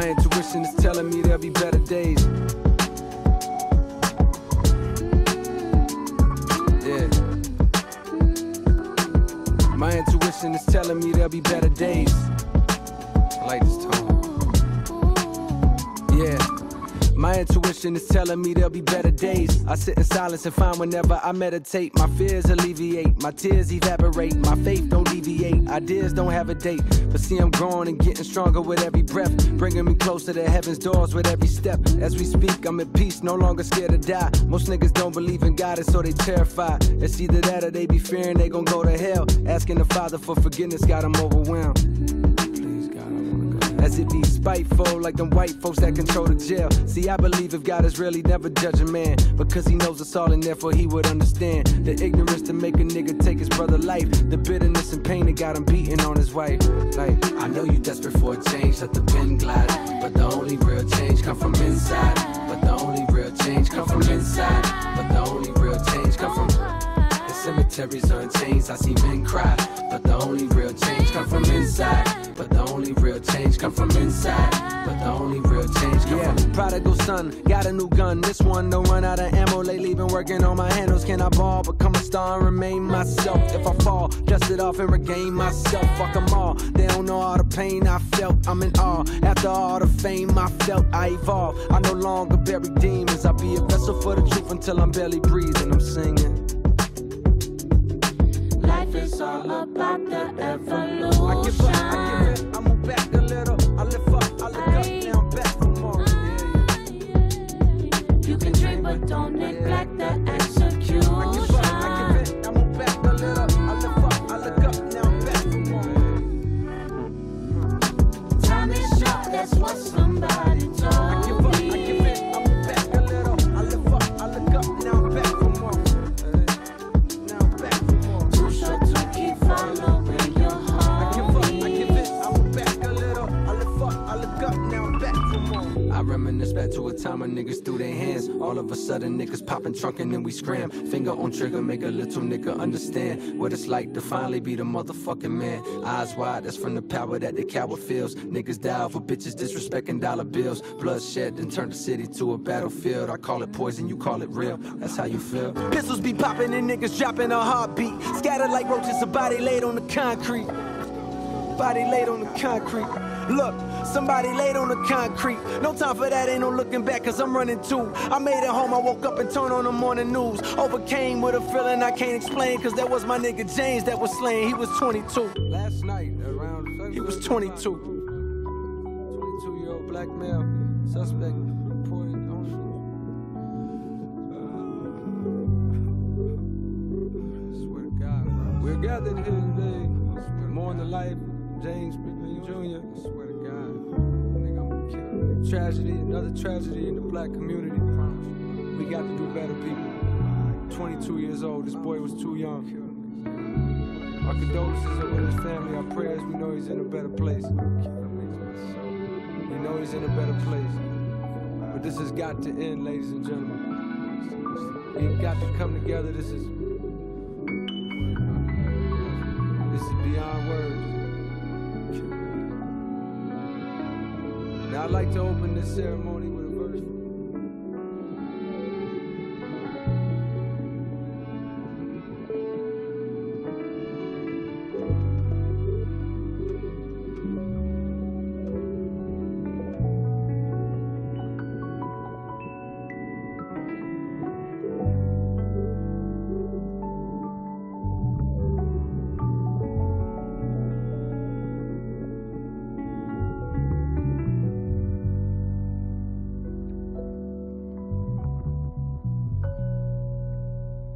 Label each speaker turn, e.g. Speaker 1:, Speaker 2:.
Speaker 1: My intuition is telling me there'll be better days. Yeah. My intuition is telling me there'll be better days. Intuition is telling me there'll be better days. I sit in silence and find whenever I meditate, my fears alleviate, my tears evaporate, my faith don't deviate, ideas don't have a date. But see, I'm growing and getting stronger with every breath, bringing me closer to heaven's doors with every step. As we speak, I'm at peace, no longer scared to die. Most niggas don't believe in God, and so they terrified. It's either that or they be fearing they gon' go to hell. Asking the Father for forgiveness got them overwhelmed. As be spiteful, like them white folks that control the jail. See, I believe if God is really never judge a man, because he knows us all and therefore he would understand the ignorance to make a nigga take his brother life, the bitterness and pain that got him beating on his wife. Like, I know you desperate for a change, let the pen glide, but the only real change come from inside. But the only real change come from inside. But the only real change come from the cemeteries are in chains, I see men cry. But the only real change come from come from inside. But the only real change come yeah. from prodigal son, got a new gun. This one don't run out of ammo. Lately been working on my handles. Can I ball, become a star and remain myself? If I fall, dust it off and regain myself. Fuck them all. They don't know all the pain I felt. I'm in awe. After all the fame I felt, I evolve. I no longer bury demons. I be a vessel for the truth until I'm barely breathing. I'm singing.
Speaker 2: Life is all about the evolution.
Speaker 1: Niggas their hands. All of a sudden, niggas popping trunk and then we scram. Finger on trigger, make a little nigga understand what it's like to finally be the motherfucking man. Eyes wide, that's from the power that the coward feels. Niggas die for bitches disrespecting dollar bills. Bloodshed then turn the city to a battlefield. I call it poison, you call it real. That's how you feel. Pistols be popping and niggas dropping a heartbeat. Scattered like roaches, a body laid on the concrete. Body laid on the concrete. Look, somebody laid on the concrete. No time for that, ain't no looking back, cause I'm running too. I made it home, I woke up and turned on the morning news. Overcame with a feeling I can't explain, cause that was my nigga James that was slain. He was 22. Last night, around. He was 22. 22 year old black male, suspect reported on. Uh, swear to God, bro. We're gathered here today to mourn the life James McMillan Jr. I swear to God. Nigga, I'm killing it. Tragedy, another tragedy in the black community. We got to do better, people. 22 years old, this boy was too young. Our condolences are with his family, our prayers, we know he's in a better place. We know he's in a better place. But this has got to end, ladies and gentlemen. We've got to come together. This is this is beyond words. I'd like to open this ceremony